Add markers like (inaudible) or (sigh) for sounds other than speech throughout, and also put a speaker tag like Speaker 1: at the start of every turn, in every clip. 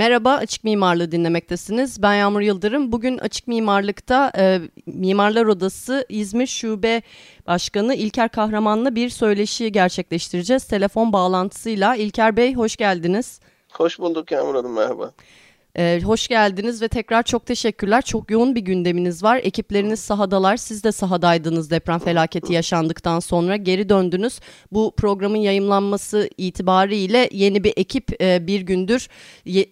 Speaker 1: Merhaba, Açık Mimarlığı dinlemektesiniz. Ben Yağmur Yıldırım. Bugün Açık Mimarlık'ta e, Mimarlar Odası İzmir Şube Başkanı İlker Kahraman'la bir söyleşi gerçekleştireceğiz. Telefon bağlantısıyla. İlker Bey, hoş geldiniz.
Speaker 2: Hoş bulduk Yağmur Hanım, merhaba.
Speaker 1: Ee, hoş geldiniz ve tekrar çok teşekkürler. Çok yoğun bir gündeminiz var. Ekipleriniz sahadalar. Siz de sahadaydınız deprem felaketi yaşandıktan sonra. Geri döndünüz. Bu programın yayımlanması itibariyle yeni bir ekip e, bir gündür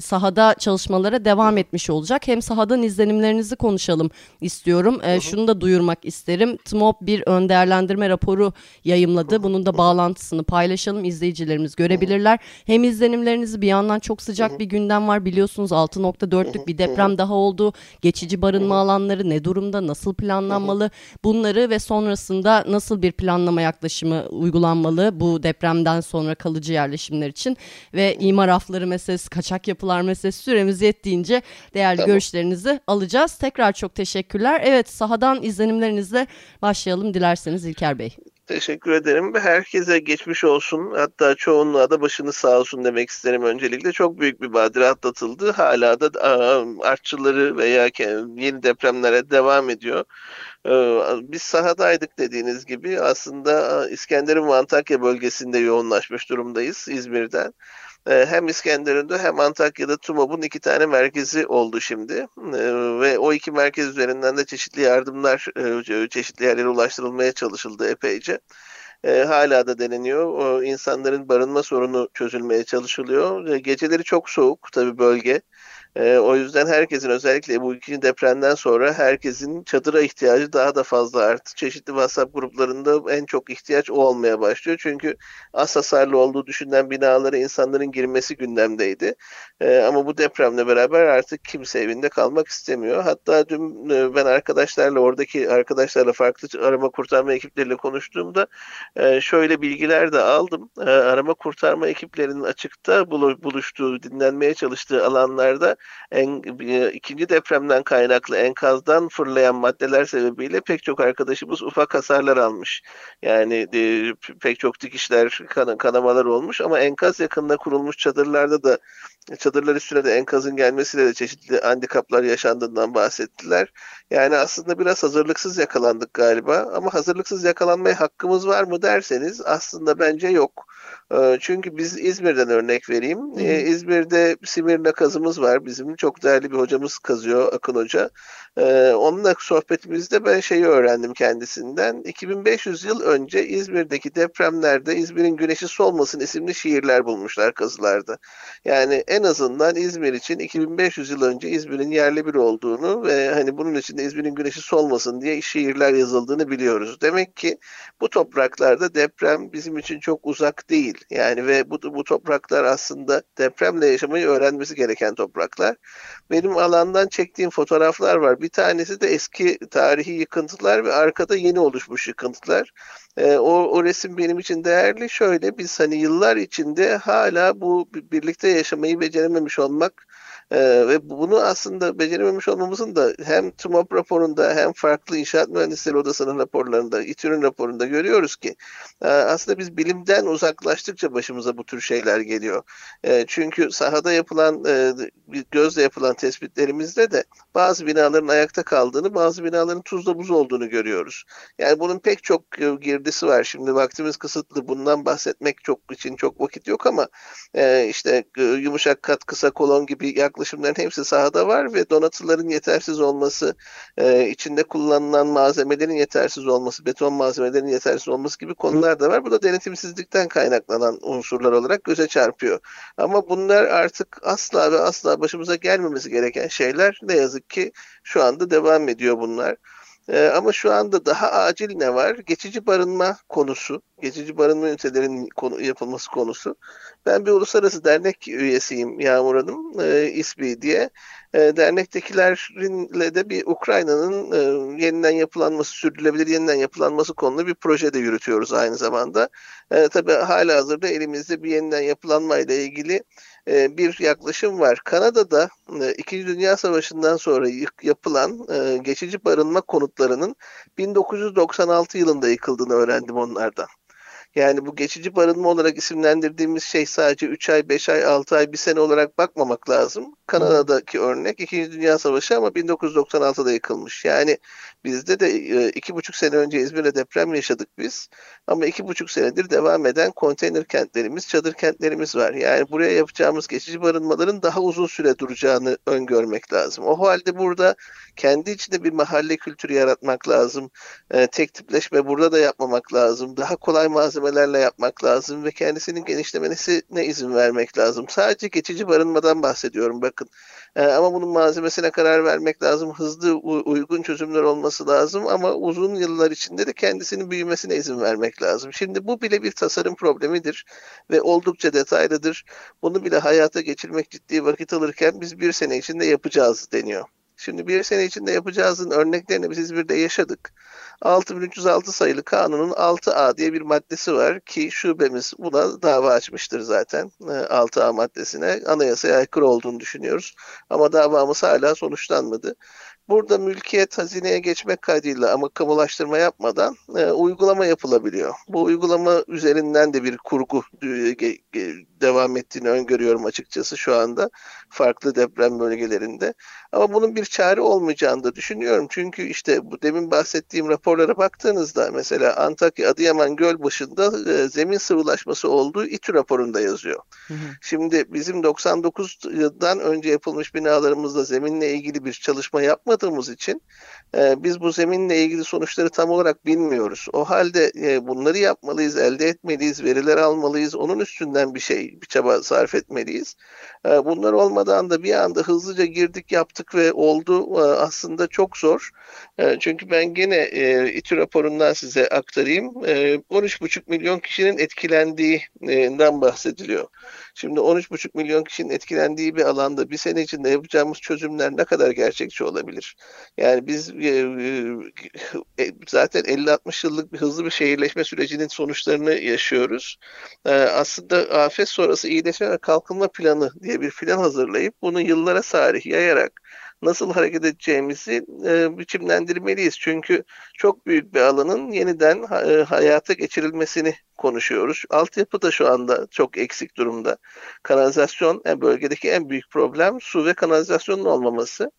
Speaker 1: sahada çalışmalara devam etmiş olacak. Hem sahadan izlenimlerinizi konuşalım istiyorum. E, şunu da duyurmak isterim. TMOP bir ön değerlendirme raporu yayımladı. Bunun da bağlantısını paylaşalım. İzleyicilerimiz görebilirler. Hem izlenimlerinizi bir yandan çok sıcak bir gündem var biliyorsunuz 6.4'lük bir deprem daha oldu. Geçici barınma alanları ne durumda, nasıl planlanmalı? Bunları ve sonrasında nasıl bir planlama yaklaşımı uygulanmalı bu depremden sonra kalıcı yerleşimler için ve imar afları meselesi, kaçak yapılar meselesi süremiz yettiğince değerli tamam. görüşlerinizi alacağız. Tekrar çok teşekkürler. Evet sahadan izlenimlerinizle başlayalım dilerseniz İlker Bey.
Speaker 2: Teşekkür ederim herkese geçmiş olsun. Hatta çoğunluğa da başınız sağ olsun demek isterim öncelikle. Çok büyük bir badire atlatıldı. Hala da artçıları veya yeni depremlere devam ediyor. Biz sahadaydık dediğiniz gibi aslında İskenderun ve Antakya bölgesinde yoğunlaşmış durumdayız İzmir'den. Ee, hem İskenderun'da hem Antakya'da TUMOB'un iki tane merkezi oldu şimdi. Ee, ve o iki merkez üzerinden de çeşitli yardımlar e, çeşitli yerlere ulaştırılmaya çalışıldı epeyce. E, hala da deneniyor. O, insanların barınma sorunu çözülmeye çalışılıyor. E, geceleri çok soğuk tabii bölge. E, o yüzden herkesin özellikle bu ikinci depremden sonra herkesin çadıra ihtiyacı daha da fazla arttı. Çeşitli WhatsApp gruplarında en çok ihtiyaç o olmaya başlıyor. Çünkü az hasarlı olduğu düşünülen binalara insanların girmesi gündemdeydi. E, ama bu depremle beraber artık kimse evinde kalmak istemiyor. Hatta dün e, ben arkadaşlarla oradaki arkadaşlarla farklı arama kurtarma ekipleriyle konuştuğumda e, şöyle bilgiler de aldım. E, arama kurtarma ekiplerinin açıkta buluştuğu, dinlenmeye çalıştığı alanlarda en, ikinci depremden kaynaklı enkazdan fırlayan maddeler sebebiyle pek çok arkadaşımız ufak hasarlar almış. Yani e, pek çok dikişler, kan, kanamalar olmuş ama enkaz yakınında kurulmuş çadırlarda da çadırlar üstüne de enkazın gelmesiyle de çeşitli handikaplar yaşandığından bahsettiler. Yani aslında biraz hazırlıksız yakalandık galiba ama hazırlıksız yakalanmaya hakkımız var mı derseniz aslında bence yok. Ee, çünkü biz İzmir'den örnek vereyim. Hı. Ee, İzmir'de Simirna kazımız var. Bizim çok değerli bir hocamız kazıyor Akın Hoca. Ee, onunla sohbetimizde ben şeyi öğrendim kendisinden. 2500 yıl önce İzmir'deki depremlerde İzmir'in güneşi solmasın isimli şiirler bulmuşlar kazılarda. Yani en azından İzmir için 2500 yıl önce İzmir'in yerli bir olduğunu ve hani bunun için de İzmir'in güneşi solmasın diye şiirler yazıldığını biliyoruz. Demek ki bu topraklarda deprem bizim için çok uzak değil. Yani ve bu, bu topraklar aslında depremle yaşamayı öğrenmesi gereken topraklar. Benim alandan çektiğim fotoğraflar var. Bir tanesi de eski tarihi yıkıntılar ve arkada yeni oluşmuş yıkıntılar. E, o, o resim benim için değerli. Şöyle biz hani yıllar içinde hala bu birlikte yaşamayı becerememiş olmak e, ve bunu aslında becerememiş olmamızın da hem TMOP raporunda hem farklı inşaat mühendisleri odasının raporlarında, İTÜ'nün raporunda görüyoruz ki e, aslında biz bilimden uzaklaştıkça başımıza bu tür şeyler geliyor. E, çünkü sahada yapılan, e, gözle yapılan tespitlerimizde de bazı binaların ayakta kaldığını, bazı binaların tuzla buz olduğunu görüyoruz. Yani bunun pek çok e, girdisi var. Şimdi vaktimiz kısıtlı. Bundan bahsetmek çok için çok vakit yok ama e, işte e, yumuşak kat, kısa kolon gibi yaklaşık yaklaşımların hepsi sahada var ve donatıların yetersiz olması, e, içinde kullanılan malzemelerin yetersiz olması, beton malzemelerin yetersiz olması gibi konular da var. Bu da denetimsizlikten kaynaklanan unsurlar olarak göze çarpıyor. Ama bunlar artık asla ve asla başımıza gelmemesi gereken şeyler. Ne yazık ki şu anda devam ediyor bunlar. Ee, ama şu anda daha acil ne var? Geçici barınma konusu. geçici barınma ünitelerinin konu, yapılması konusu. Ben bir uluslararası dernek üyesiyim Yağmur Hanım, e, İSBİ diye. E, dernektekilerle de bir Ukrayna'nın e, yeniden yapılanması, sürdürülebilir yeniden yapılanması konulu bir proje de yürütüyoruz aynı zamanda. E, tabii hala hazırda elimizde bir yeniden yapılanma ile ilgili e, bir yaklaşım var. Kanada'da e, İkinci Dünya Savaşı'ndan sonra yapılan e, geçici barınma konutlarının 1996 yılında yıkıldığını öğrendim onlardan. Yani bu geçici barınma olarak isimlendirdiğimiz şey sadece 3 ay, 5 ay, 6 ay, 1 sene olarak bakmamak lazım. Kanada'daki örnek 2. Dünya Savaşı ama 1996'da yıkılmış. Yani bizde de e, iki buçuk sene önce İzmir'de deprem yaşadık biz. Ama iki buçuk senedir devam eden konteyner kentlerimiz, çadır kentlerimiz var. Yani buraya yapacağımız geçici barınmaların daha uzun süre duracağını öngörmek lazım. O halde burada kendi içinde bir mahalle kültürü yaratmak lazım. E, tek tipleşme burada da yapmamak lazım. Daha kolay malzemelerle yapmak lazım ve kendisinin genişlemesine izin vermek lazım. Sadece geçici barınmadan bahsediyorum bakın. E, ama bunun malzemesine karar vermek lazım. Hızlı, uygun çözümler olması lazım ama uzun yıllar içinde de kendisinin büyümesine izin vermek lazım. Şimdi bu bile bir tasarım problemidir ve oldukça detaylıdır. Bunu bile hayata geçirmek ciddi vakit alırken biz bir sene içinde yapacağız deniyor. Şimdi bir sene içinde yapacağızın örneklerini biz İzmir'de yaşadık. 6306 sayılı kanunun 6A diye bir maddesi var ki şubemiz buna dava açmıştır zaten 6A maddesine. Anayasaya aykırı olduğunu düşünüyoruz ama davamız hala sonuçlanmadı. Burada mülkiyet hazineye geçmek kaydıyla ama kamulaştırma yapmadan e, uygulama yapılabiliyor. Bu uygulama üzerinden de bir kurgu e, devam ettiğini öngörüyorum açıkçası şu anda farklı deprem bölgelerinde. Ama bunun bir çare olmayacağını da düşünüyorum. Çünkü işte bu demin bahsettiğim raporlara baktığınızda mesela Antakya Adıyaman Gölbaşı'nda e, zemin sıvılaşması olduğu İTÜ raporunda yazıyor. Hı hı. Şimdi bizim 99'dan önce yapılmış binalarımızda zeminle ilgili bir çalışma yapmadığımız için e, biz bu zeminle ilgili sonuçları tam olarak bilmiyoruz. O halde e, bunları yapmalıyız, elde etmeliyiz, veriler almalıyız. Onun üstünden bir şey, bir çaba sarf etmeliyiz. E, bunlar olmadan da bir anda hızlıca girdik, yaptık ve oldu. E, aslında çok zor. E, çünkü ben gene e, İTÜ raporundan size aktarayım. E, 13,5 milyon kişinin etkilendiğinden bahsediliyor. Şimdi 13,5 milyon kişinin etkilendiği bir alanda bir sene içinde yapacağımız çözümler ne kadar gerçekçi olabilir? Yani biz e, e, e zaten 50-60 yıllık bir hızlı bir şehirleşme sürecinin sonuçlarını yaşıyoruz. Aslında afet sonrası iyileşme ve kalkınma planı diye bir plan hazırlayıp bunu yıllara sarih yayarak nasıl hareket edeceğimizi e, biçimlendirmeliyiz. Çünkü çok büyük bir alanın yeniden e, hayata geçirilmesini konuşuyoruz. Altyapı da şu anda çok eksik durumda. Kanalizasyon yani bölgedeki en büyük problem su ve kanalizasyonun olmaması.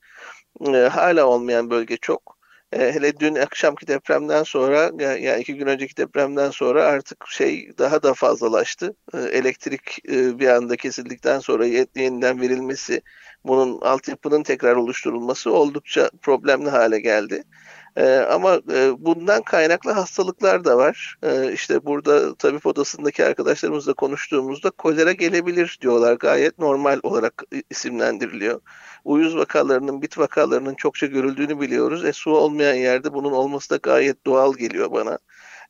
Speaker 2: E, hala olmayan bölge çok. E, hele dün akşamki depremden sonra yani iki gün önceki depremden sonra artık şey daha da fazlalaştı. E, elektrik e, bir anda kesildikten sonra yeniden verilmesi, bunun altyapının tekrar oluşturulması oldukça problemli hale geldi. E, ama e, bundan kaynaklı hastalıklar da var. E, işte burada tabip odasındaki arkadaşlarımızla konuştuğumuzda kolera gelebilir diyorlar. Gayet normal olarak isimlendiriliyor. Uyuz vakalarının, bit vakalarının çokça görüldüğünü biliyoruz. E, su olmayan yerde bunun olması da gayet doğal geliyor bana.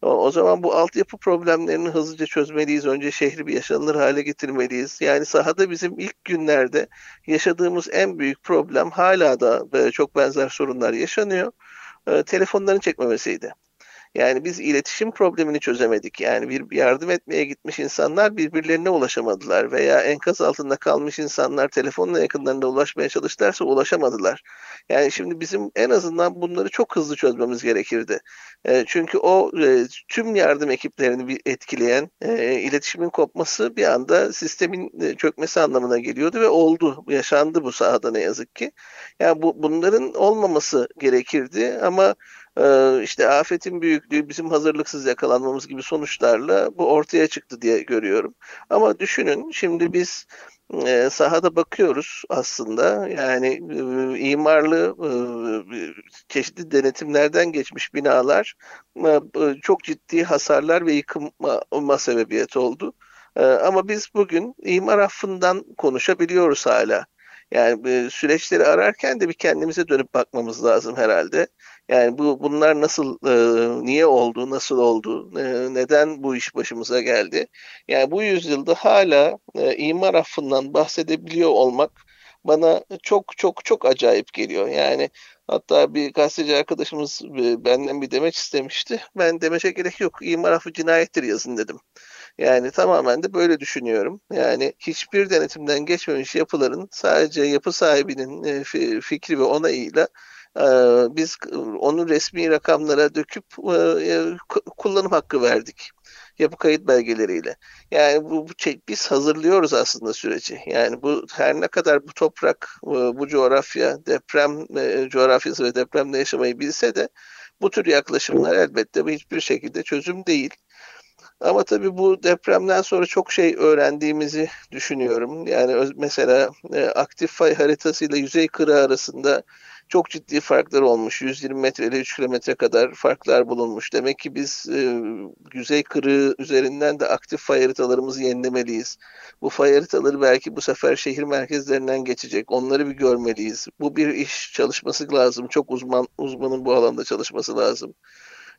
Speaker 2: O zaman bu altyapı problemlerini hızlıca çözmeliyiz. Önce şehri bir yaşanılır hale getirmeliyiz. Yani sahada bizim ilk günlerde yaşadığımız en büyük problem hala da çok benzer sorunlar yaşanıyor. E, telefonların çekmemesiydi. Yani biz iletişim problemini çözemedik. Yani bir yardım etmeye gitmiş insanlar birbirlerine ulaşamadılar veya enkaz altında kalmış insanlar telefonla yakınlarına ulaşmaya çalıştılarsa ulaşamadılar. Yani şimdi bizim en azından bunları çok hızlı çözmemiz gerekirdi. E, çünkü o e, tüm yardım ekiplerini etkileyen e, iletişimin kopması bir anda sistemin e, çökmesi anlamına geliyordu ve oldu. Yaşandı bu sahada ne yazık ki. Yani bu bunların olmaması gerekirdi ama işte afetin büyüklüğü bizim hazırlıksız yakalanmamız gibi sonuçlarla bu ortaya çıktı diye görüyorum. Ama düşünün şimdi biz e, sahada bakıyoruz aslında yani e, imarlı e, çeşitli denetimlerden geçmiş binalar çok ciddi hasarlar ve yıkıma sebebiyet oldu. Ama biz bugün imar affından konuşabiliyoruz hala. Yani süreçleri ararken de bir kendimize dönüp bakmamız lazım herhalde. Yani bu bunlar nasıl, e, niye oldu, nasıl oldu, e, neden bu iş başımıza geldi? Yani bu yüzyılda hala e, imar affından bahsedebiliyor olmak bana çok çok çok acayip geliyor. Yani hatta bir gazeteci arkadaşımız e, benden bir demeç istemişti. Ben demeçe gerek yok. İmar affı cinayettir yazın dedim. Yani tamamen de böyle düşünüyorum. Yani hiçbir denetimden geçmemiş yapıların sadece yapı sahibinin e, fikri ve onayıyla biz onu resmi rakamlara döküp kullanım hakkı verdik yapı kayıt belgeleriyle. Yani bu, bu biz hazırlıyoruz aslında süreci. Yani bu her ne kadar bu toprak, bu coğrafya, deprem e, coğrafyası ve depremde yaşamayı bilse de bu tür yaklaşımlar elbette hiçbir şekilde çözüm değil. Ama tabii bu depremden sonra çok şey öğrendiğimizi düşünüyorum. Yani mesela e, aktif fay haritası ile yüzey kırığı arasında çok ciddi farklar olmuş. 120 metre ile 3 kilometre kadar farklar bulunmuş. Demek ki biz e, yüzey kırığı üzerinden de aktif fay haritalarımızı yenilemeliyiz. Bu fay haritaları belki bu sefer şehir merkezlerinden geçecek. Onları bir görmeliyiz. Bu bir iş çalışması lazım. Çok uzman uzmanın bu alanda çalışması lazım.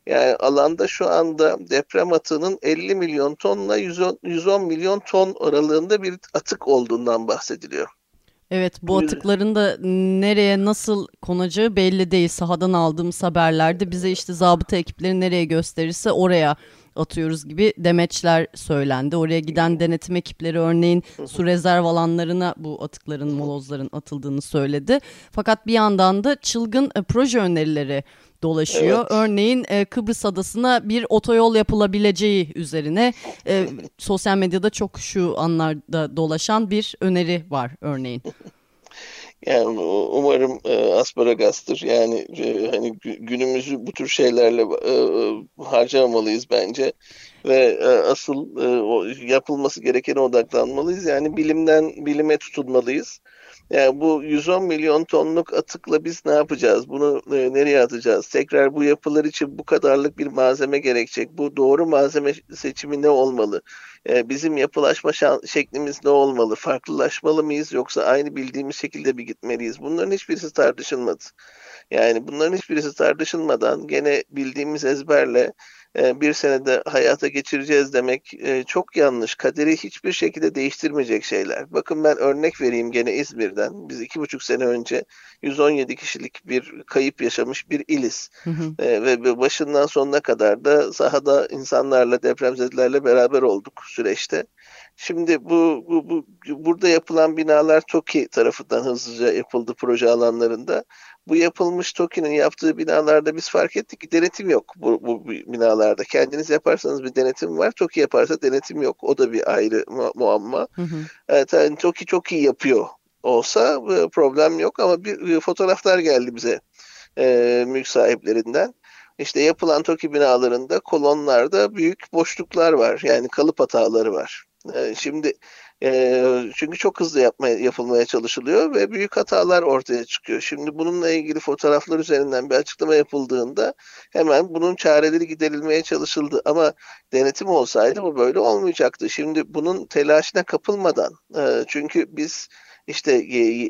Speaker 2: Yani alanda şu anda deprem atığının 50 milyon tonla 110, 110 milyon ton aralığında bir atık olduğundan bahsediliyor.
Speaker 1: Evet bu atıkların da nereye nasıl konacağı belli değil. Sahadan aldığımız haberlerde bize işte zabıta ekipleri nereye gösterirse oraya atıyoruz gibi demeçler söylendi. Oraya giden denetim ekipleri örneğin su rezerv alanlarına bu atıkların, molozların atıldığını söyledi. Fakat bir yandan da çılgın e, proje önerileri dolaşıyor. Evet. Örneğin e, Kıbrıs Adası'na bir otoyol yapılabileceği üzerine e, sosyal medyada çok şu anlarda dolaşan bir öneri var örneğin. (laughs)
Speaker 2: Yani umarım e, asparagastır. Yani e, hani günümüzü bu tür şeylerle e, e, harcamalıyız bence ve e, asıl e, o, yapılması gerekene odaklanmalıyız. Yani bilimden bilime tutunmalıyız. Yani bu 110 milyon tonluk atıkla biz ne yapacağız? Bunu e, nereye atacağız? Tekrar bu yapılar için bu kadarlık bir malzeme gerekecek. Bu doğru malzeme seçimi ne olmalı? E, bizim yapılaşma şeklimiz ne olmalı? Farklılaşmalı mıyız yoksa aynı bildiğimiz şekilde bir gitmeliyiz? Bunların hiçbirisi tartışılmadı. Yani bunların hiçbirisi tartışılmadan gene bildiğimiz ezberle bir senede hayata geçireceğiz demek e, çok yanlış. Kaderi hiçbir şekilde değiştirmeyecek şeyler. Bakın ben örnek vereyim gene İzmir'den. Biz iki buçuk sene önce 117 kişilik bir kayıp yaşamış bir iliz. Hı hı. E, ve başından sonuna kadar da sahada insanlarla depremzedelerle beraber olduk süreçte. Şimdi bu, bu, bu burada yapılan binalar TOKİ tarafından hızlıca yapıldı proje alanlarında bu yapılmış TOKİ'nin yaptığı binalarda biz fark ettik ki denetim yok bu, bu binalarda. Kendiniz yaparsanız bir denetim var. TOKİ yaparsa denetim yok. O da bir ayrı mu muamma. Hı hı. Evet, yani TOKİ çok iyi yapıyor olsa e, problem yok ama bir, bir fotoğraflar geldi bize e, mülk sahiplerinden. İşte yapılan TOKİ binalarında kolonlarda büyük boşluklar var. Yani kalıp hataları var. E, şimdi e, çünkü çok hızlı yapmaya, yapılmaya çalışılıyor ve büyük hatalar ortaya çıkıyor. Şimdi bununla ilgili fotoğraflar üzerinden bir açıklama yapıldığında hemen bunun çareleri giderilmeye çalışıldı. Ama denetim olsaydı bu böyle olmayacaktı. Şimdi bunun telaşına kapılmadan e, çünkü biz işte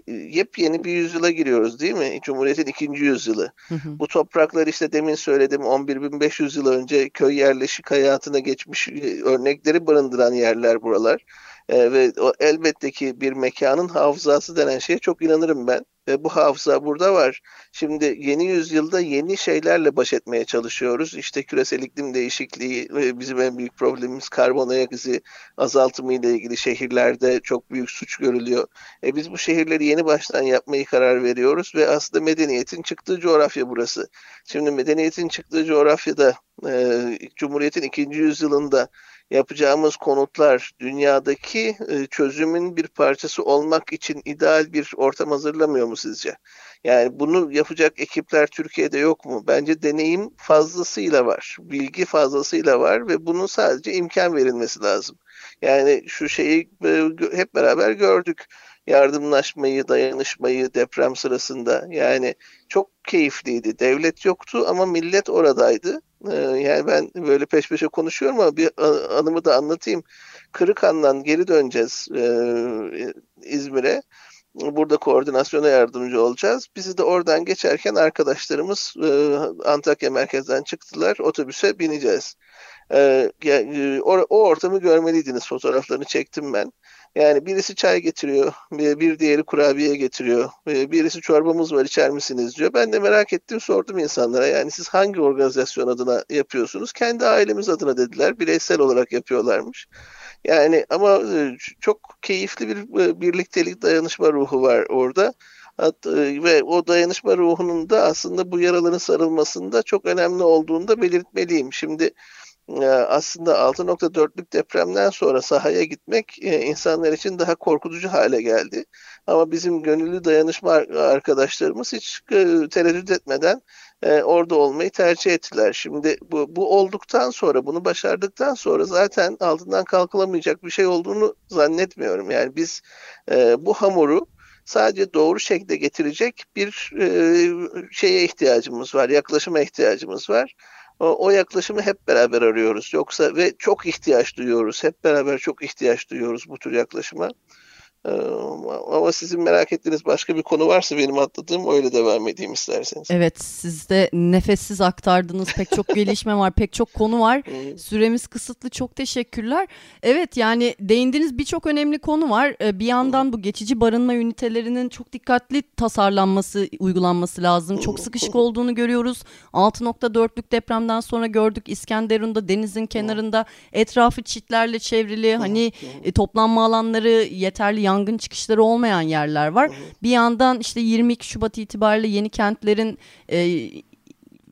Speaker 2: yepyeni bir yüzyıla giriyoruz değil mi? Cumhuriyet'in ikinci yüzyılı. Hı hı. Bu topraklar işte demin söyledim 11.500 yıl önce köy yerleşik hayatına geçmiş e, örnekleri barındıran yerler buralar. E, ve o, elbette ki bir mekanın hafızası denen şeye çok inanırım ben. Ve bu hafıza burada var. Şimdi yeni yüzyılda yeni şeylerle baş etmeye çalışıyoruz. İşte küresel iklim değişikliği ve bizim en büyük problemimiz karbon ayak izi azaltımı ile ilgili şehirlerde çok büyük suç görülüyor. E biz bu şehirleri yeni baştan yapmayı karar veriyoruz ve aslında medeniyetin çıktığı coğrafya burası. Şimdi medeniyetin çıktığı coğrafyada e, Cumhuriyet'in ikinci yüzyılında yapacağımız konutlar dünyadaki e, çözümün bir parçası olmak için ideal bir ortam hazırlamıyor mu sizce? Yani bunu yapacak ekipler Türkiye'de yok mu? Bence deneyim fazlasıyla var, bilgi fazlasıyla var ve bunun sadece imkan verilmesi lazım. Yani şu şeyi e, hep beraber gördük yardımlaşmayı, dayanışmayı deprem sırasında. Yani çok keyifliydi. Devlet yoktu ama millet oradaydı. Ee, yani ben böyle peş peşe konuşuyorum ama bir anımı da anlatayım. Kırıkhan'dan geri döneceğiz e, İzmir'e. Burada koordinasyona yardımcı olacağız. Bizi de oradan geçerken arkadaşlarımız e, Antakya merkezden çıktılar. Otobüse bineceğiz. E, o, o ortamı görmeliydiniz. Fotoğraflarını çektim ben. Yani birisi çay getiriyor, bir diğeri kurabiye getiriyor, birisi çorbamız var içer misiniz diyor. Ben de merak ettim sordum insanlara yani siz hangi organizasyon adına yapıyorsunuz? Kendi ailemiz adına dediler. Bireysel olarak yapıyorlarmış. Yani ama e, çok keyifli bir e, birliktelik dayanışma ruhu var orada. E, ve o dayanışma ruhunun da aslında bu yaraların sarılmasında çok önemli olduğunu da belirtmeliyim. Şimdi aslında 6.4'lük depremden sonra sahaya gitmek insanlar için daha korkutucu hale geldi. Ama bizim gönüllü dayanışma arkadaşlarımız hiç tereddüt etmeden orada olmayı tercih ettiler. Şimdi bu, bu olduktan sonra, bunu başardıktan sonra zaten altından kalkılamayacak bir şey olduğunu zannetmiyorum. Yani biz bu hamuru sadece doğru şekilde getirecek bir şeye ihtiyacımız var, yaklaşıma ihtiyacımız var. O, o yaklaşımı hep beraber arıyoruz. Yoksa ve çok ihtiyaç duyuyoruz. Hep beraber çok ihtiyaç duyuyoruz bu tür yaklaşıma. Ee, ama sizin merak ettiğiniz başka bir konu varsa benim atladığım öyle devam edeyim isterseniz.
Speaker 1: Evet siz de nefessiz aktardınız pek çok (laughs) gelişme var pek çok konu var. Süremiz kısıtlı çok teşekkürler. Evet yani değindiğiniz birçok önemli konu var. Ee, bir yandan bu geçici barınma ünitelerinin çok dikkatli tasarlanması uygulanması lazım. Çok sıkışık olduğunu görüyoruz. 6.4'lük depremden sonra gördük. İskenderun'da denizin kenarında etrafı çitlerle çevrili. Hani e, toplanma alanları yeterli yangın çıkışları olmayan yerler var. Bir yandan işte 22 Şubat itibariyle yeni kentlerin e,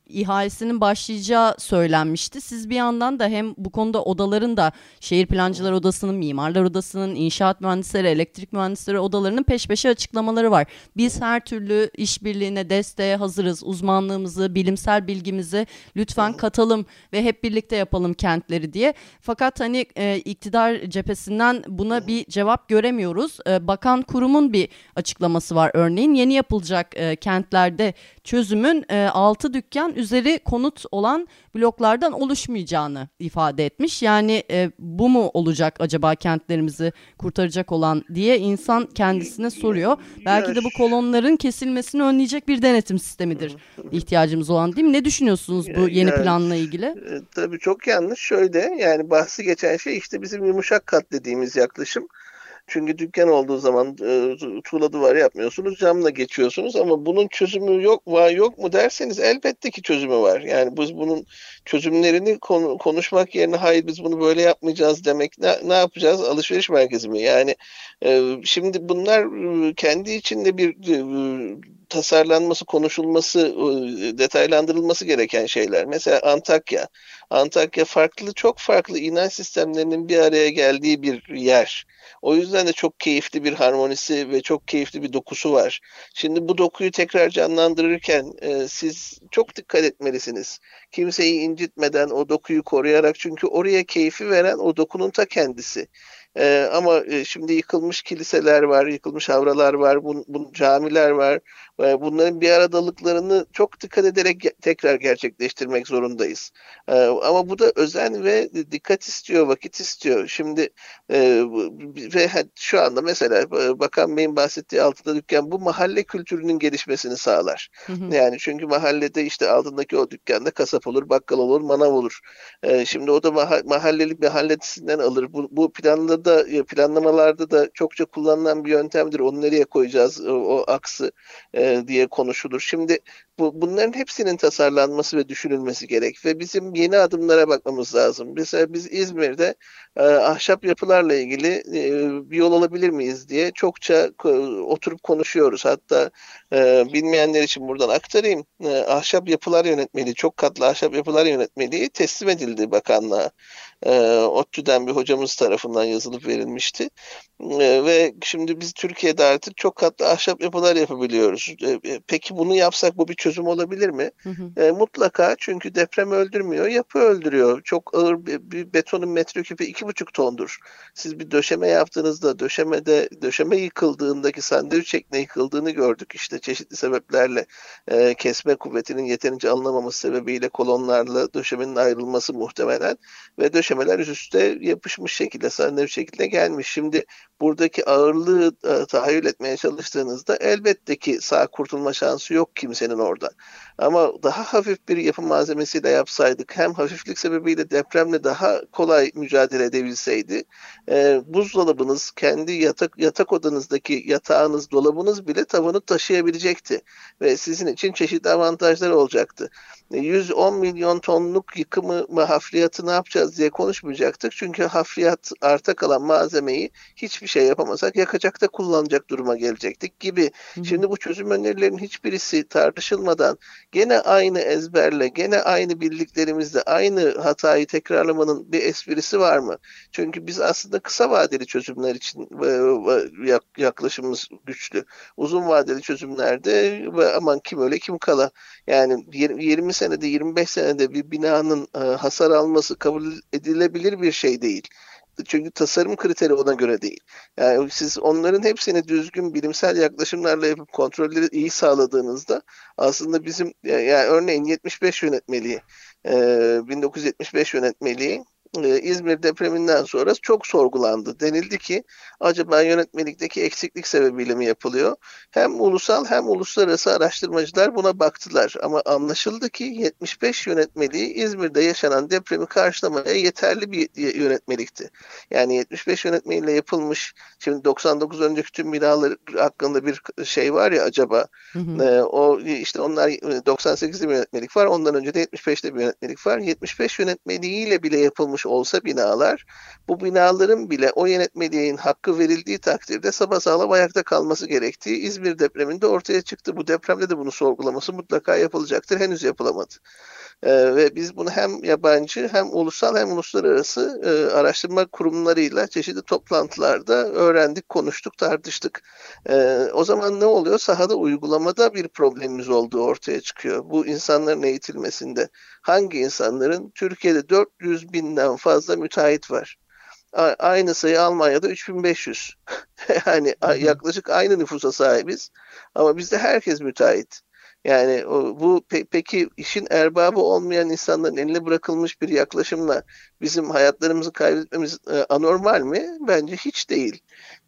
Speaker 1: ihalesinin başlayacağı söylenmişti. Siz bir yandan da hem bu konuda odaların da şehir plancılar odasının, mimarlar odasının, inşaat mühendisleri, elektrik mühendisleri odalarının peş peşe açıklamaları var. Biz her türlü işbirliğine, desteğe hazırız. Uzmanlığımızı, bilimsel bilgimizi lütfen katalım ve hep birlikte yapalım kentleri diye. Fakat hani e, iktidar cephesinden buna bir cevap göremiyoruz. E, bakan kurumun bir açıklaması var örneğin. Yeni yapılacak e, kentlerde çözümün e, 6 dükkan üzeri konut olan bloklardan oluşmayacağını ifade etmiş. Yani e, bu mu olacak acaba kentlerimizi kurtaracak olan diye insan kendisine soruyor. Belki de bu kolonların kesilmesini önleyecek bir denetim sistemidir ihtiyacımız olan değil mi? Ne düşünüyorsunuz bu yeni yani, planla ilgili? E,
Speaker 2: tabii çok yanlış. Şöyle yani bahsi geçen şey işte bizim yumuşak kat dediğimiz yaklaşım. Çünkü dükkan olduğu zaman e, tuğla duvar yapmıyorsunuz, camla geçiyorsunuz ama bunun çözümü yok var yok mu derseniz elbette ki çözümü var. Yani biz bunun çözümlerini konu, konuşmak yerine hayır biz bunu böyle yapmayacağız demek ne, ne yapacağız? Alışveriş merkezi mi? Yani e, şimdi bunlar e, kendi içinde bir e, tasarlanması, konuşulması, detaylandırılması gereken şeyler. Mesela Antakya. Antakya farklı, çok farklı inanç sistemlerinin bir araya geldiği bir yer. O yüzden de çok keyifli bir harmonisi ve çok keyifli bir dokusu var. Şimdi bu dokuyu tekrar canlandırırken e, siz çok dikkat etmelisiniz. Kimseyi incitmeden o dokuyu koruyarak çünkü oraya keyfi veren o dokunun ta kendisi. Ee, ama e, şimdi yıkılmış kiliseler var, yıkılmış avralar var, bun, bun, camiler var. E, bunların bir aradalıklarını çok dikkat ederek ge- tekrar gerçekleştirmek zorundayız. E, ama bu da özen ve dikkat istiyor, vakit istiyor. Şimdi e, ve şu anda mesela e, Bakan Bey'in bahsettiği altıda dükkan bu mahalle kültürünün gelişmesini sağlar. Hı hı. Yani çünkü mahallede işte altındaki o dükkanda kasap olur, bakkal olur, manav olur. E, şimdi o da maha- mahallelik mahallesinden alır. Bu, bu planladı da e, planlamalarda da çokça kullanılan bir yöntemdir. Onu nereye koyacağız o, o aksı e, diye konuşulur. Şimdi bu, bunların hepsinin tasarlanması ve düşünülmesi gerek ve bizim yeni adımlara bakmamız lazım. Mesela biz İzmir'de e, ahşap yapılarla ilgili e, bir yol alabilir miyiz diye çokça e, oturup konuşuyoruz. Hatta e, bilmeyenler için buradan aktarayım. E, ahşap yapılar yönetmeliği, çok katlı ahşap yapılar yönetmeliği teslim edildi bakanlığa. E, ODTÜ'den bir hocamız tarafından yazılıp verilmişti. E, ve şimdi biz Türkiye'de artık çok katlı ahşap yapılar yapabiliyoruz. E, peki bunu yapsak bu bir çözüm çözüm olabilir mi? Hı hı. E, mutlaka çünkü deprem öldürmüyor, yapı öldürüyor. Çok ağır bir, bir betonun metreküpü iki buçuk tondur. Siz bir döşeme yaptığınızda döşemede döşeme yıkıldığındaki sandviç şeklinde yıkıldığını gördük. İşte çeşitli sebeplerle e, kesme kuvvetinin yeterince alınamaması sebebiyle kolonlarla döşemenin ayrılması muhtemelen ve döşemeler üst üste yapışmış şekilde sandviç şekilde gelmiş. Şimdi buradaki ağırlığı e, tahayyül etmeye çalıştığınızda elbette ki sağ kurtulma şansı yok kimsenin orada. Ama daha hafif bir yapı malzemesiyle yapsaydık hem hafiflik sebebiyle depremle daha kolay mücadele edebilseydi e, buzdolabınız kendi yatak yatak odanızdaki yatağınız dolabınız bile tavanı taşıyabilecekti ve sizin için çeşitli avantajlar olacaktı. 110 milyon tonluk yıkımı ve hafriyatı ne yapacağız diye konuşmayacaktık. Çünkü hafriyat arta kalan malzemeyi hiçbir şey yapamasak yakacak da kullanacak duruma gelecektik gibi. Hı. Şimdi bu çözüm önerilerinin hiçbirisi tartışılmadan gene aynı ezberle, gene aynı bildiklerimizle aynı hatayı tekrarlamanın bir esprisi var mı? Çünkü biz aslında kısa vadeli çözümler için yaklaşımımız güçlü. Uzun vadeli çözümlerde aman kim öyle kim kala. Yani 20 senede 25 senede bir binanın e, hasar alması kabul edilebilir bir şey değil. Çünkü tasarım kriteri ona göre değil. Yani siz onların hepsini düzgün bilimsel yaklaşımlarla yapıp kontrolleri iyi sağladığınızda aslında bizim yani örneğin 75 yönetmeliği 1975 yönetmeliği e, İzmir depreminden sonra çok sorgulandı. Denildi ki acaba yönetmelikteki eksiklik sebebiyle mi yapılıyor? Hem ulusal hem uluslararası araştırmacılar buna baktılar. Ama anlaşıldı ki 75 yönetmeliği İzmir'de yaşanan depremi karşılamaya yeterli bir yönetmelikti. Yani 75 yönetmeliğiyle yapılmış, şimdi 99 önceki tüm binalar hakkında bir şey var ya acaba, hı hı. E, o işte onlar 98'de bir yönetmelik var, ondan önce de 75'te bir yönetmelik var. 75 yönetmeliğiyle bile yapılmış yapılmış olsa binalar bu binaların bile o yönetmeliğin hakkı verildiği takdirde sapasağlam ayakta kalması gerektiği İzmir depreminde ortaya çıktı. Bu depremde de bunu sorgulaması mutlaka yapılacaktır. Henüz yapılamadı. E, ve biz bunu hem yabancı hem ulusal hem uluslararası e, araştırma kurumlarıyla çeşitli toplantılarda öğrendik, konuştuk, tartıştık. E, o zaman ne oluyor? Sahada uygulamada bir problemimiz olduğu ortaya çıkıyor. Bu insanların eğitilmesinde. Hangi insanların? Türkiye'de 400 binden fazla müteahhit var. Aynı sayı Almanya'da 3500. (laughs) yani yaklaşık aynı nüfusa sahibiz. Ama bizde herkes müteahhit. Yani bu pe peki işin erbabı olmayan insanların eline bırakılmış bir yaklaşımla bizim hayatlarımızı kaybetmemiz e, anormal mi? Bence hiç değil.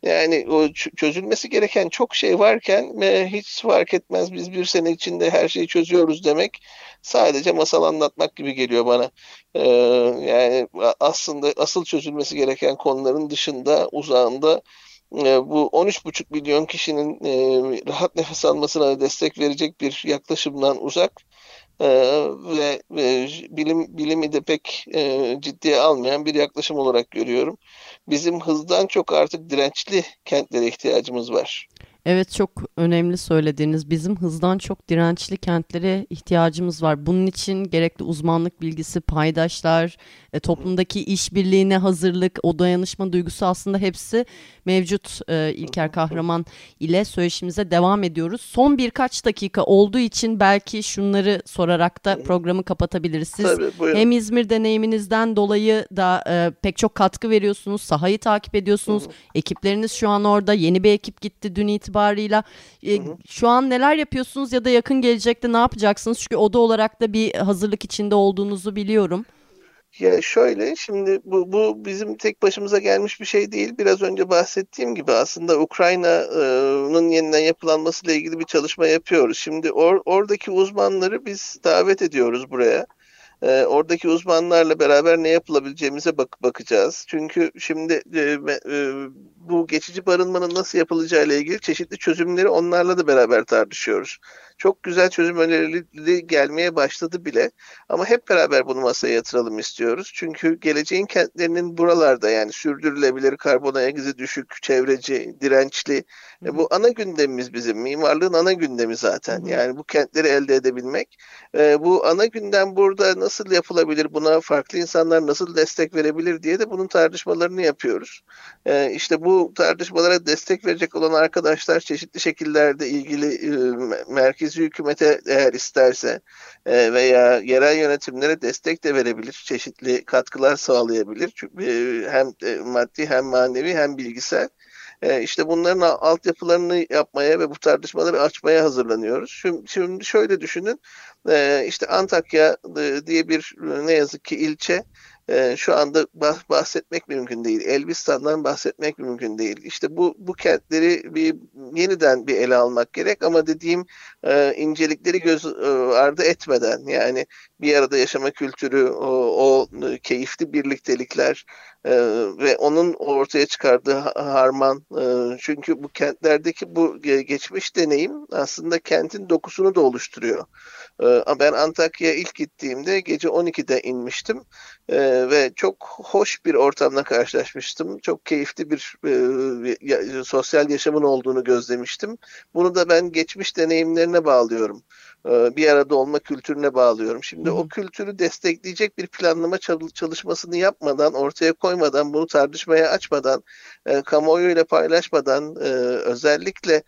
Speaker 2: Yani o çözülmesi gereken çok şey varken ve hiç fark etmez biz bir sene içinde her şeyi çözüyoruz demek sadece masal anlatmak gibi geliyor bana. Ee, yani aslında asıl çözülmesi gereken konuların dışında, uzağında e, bu 13,5 milyon kişinin e, rahat nefes almasına destek verecek bir yaklaşımdan uzak e, ve bilim bilimi de pek ciddiye almayan bir yaklaşım olarak görüyorum. Bizim hızdan çok artık dirençli kentlere ihtiyacımız var.
Speaker 1: Evet çok önemli söylediğiniz bizim hızdan çok dirençli kentlere ihtiyacımız var. Bunun için gerekli uzmanlık bilgisi, paydaşlar, e, toplumdaki işbirliğine hazırlık, o dayanışma duygusu aslında hepsi mevcut e, İlker Kahraman ile söyleşimize devam ediyoruz. Son birkaç dakika olduğu için belki şunları sorarak da programı kapatabiliriz. Siz Tabii, hem İzmir deneyiminizden dolayı da e, pek çok katkı veriyorsunuz, sahayı takip ediyorsunuz. Ekipleriniz şu an orada, yeni bir ekip gitti dün itibarıyla. E, hı hı. Şu an neler yapıyorsunuz ya da yakın gelecekte ne yapacaksınız? Çünkü oda olarak da bir hazırlık içinde olduğunuzu biliyorum.
Speaker 2: Ya şöyle şimdi bu, bu bizim tek başımıza gelmiş bir şey değil. Biraz önce bahsettiğim gibi aslında Ukrayna'nın yeniden yapılanmasıyla ilgili bir çalışma yapıyoruz. Şimdi or, oradaki uzmanları biz davet ediyoruz buraya. E, oradaki uzmanlarla beraber ne yapılabileceğimize bak bakacağız. Çünkü şimdi e, e, bu geçici barınmanın nasıl yapılacağı ile ilgili çeşitli çözümleri onlarla da beraber tartışıyoruz. Çok güzel çözüm önerileri gelmeye başladı bile. Ama hep beraber bunu masaya yatıralım istiyoruz. Çünkü geleceğin kentlerinin buralarda yani sürdürülebilir, karbon ayak izi düşük, çevreci, dirençli. E, bu ana gündemimiz bizim. Mimarlığın ana gündemi zaten. Yani bu kentleri elde edebilmek. E, bu ana gündem burada nasıl yapılabilir? Buna farklı insanlar nasıl destek verebilir diye de bunun tartışmalarını yapıyoruz. E, işte bu tartışmalara destek verecek olan arkadaşlar çeşitli şekillerde ilgili e, merkezi hükümete eğer isterse e, veya yerel yönetimlere destek de verebilir. Çeşitli katkılar sağlayabilir. Çünkü e, hem e, maddi hem manevi hem bilgisel. E, işte bunların altyapılarını yapmaya ve bu tartışmaları açmaya hazırlanıyoruz. Şimdi, şöyle düşünün. E, işte Antakya e, diye bir ne yazık ki ilçe e, şu anda bahsetmek mümkün değil. Elbistan'dan bahsetmek mümkün değil. İşte bu bu kentleri bir yeniden bir ele almak gerek ama dediğim e, incelikleri göz e, ardı etmeden yani bir arada yaşama kültürü, o, o keyifli birliktelikler e, ve onun ortaya çıkardığı harman. E, çünkü bu kentlerdeki bu geçmiş deneyim aslında kentin dokusunu da oluşturuyor. E, ben Antakya'ya ilk gittiğimde gece 12'de inmiştim e, ve çok hoş bir ortamla karşılaşmıştım. Çok keyifli bir e, sosyal yaşamın olduğunu gözlemiştim. Bunu da ben geçmiş deneyimlerine bağlıyorum. E, bir arada olma kültürüne bağlıyorum. Şimdi Hı. o kültürü destekleyecek bir planlama çalışmasını yapmadan, ortaya koymadan, bunu tartışmaya açmadan, e, kamuoyuyla paylaşmadan, e, özellikle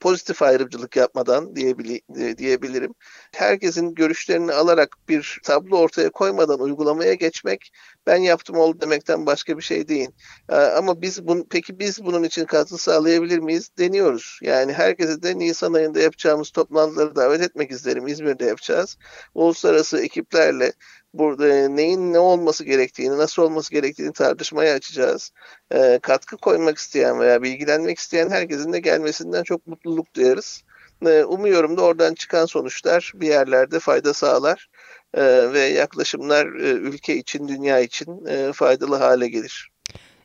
Speaker 2: pozitif ayrımcılık yapmadan diyebilirim. Herkesin görüşlerini alarak bir tablo ortaya koymadan uygulamaya geçmek ben yaptım oldu demekten başka bir şey değil. Ee, ama biz bunu, peki biz bunun için katkı sağlayabilir miyiz? Deniyoruz. Yani herkese de Nisan ayında yapacağımız toplantıları davet etmek isterim. İzmir'de yapacağız. Uluslararası ekiplerle burada neyin ne olması gerektiğini, nasıl olması gerektiğini tartışmaya açacağız. E, katkı koymak isteyen veya bilgilenmek isteyen herkesin de gelmesinden çok mutluluk duyarız. E, umuyorum da oradan çıkan sonuçlar bir yerlerde fayda sağlar e, ve yaklaşımlar e, ülke için, dünya için e, faydalı hale gelir.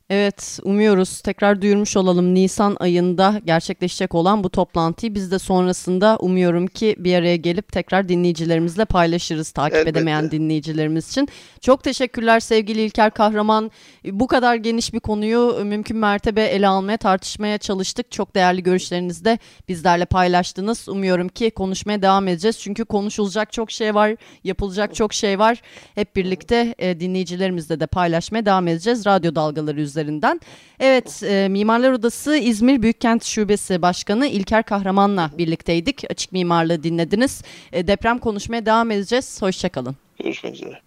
Speaker 1: Evet umuyoruz tekrar duyurmuş olalım. Nisan ayında gerçekleşecek olan bu toplantıyı biz de sonrasında umuyorum ki bir araya gelip tekrar dinleyicilerimizle paylaşırız takip Elbette. edemeyen dinleyicilerimiz için. Çok teşekkürler sevgili İlker Kahraman. Bu kadar geniş bir konuyu mümkün mertebe ele almaya tartışmaya çalıştık. Çok değerli görüşlerinizi de bizlerle paylaştınız. Umuyorum ki konuşmaya devam edeceğiz. Çünkü konuşulacak çok şey var yapılacak çok şey var. Hep birlikte e, dinleyicilerimizle de paylaşmaya devam edeceğiz. Radyo dalgaları üzerinde üzerinden. Evet, e, Mimarlar Odası İzmir Büyükkent Şubesi Başkanı İlker Kahraman'la birlikteydik. Açık Mimarlığı dinlediniz. E, deprem konuşmaya devam edeceğiz. Hoşçakalın.
Speaker 2: Görüşmek üzere.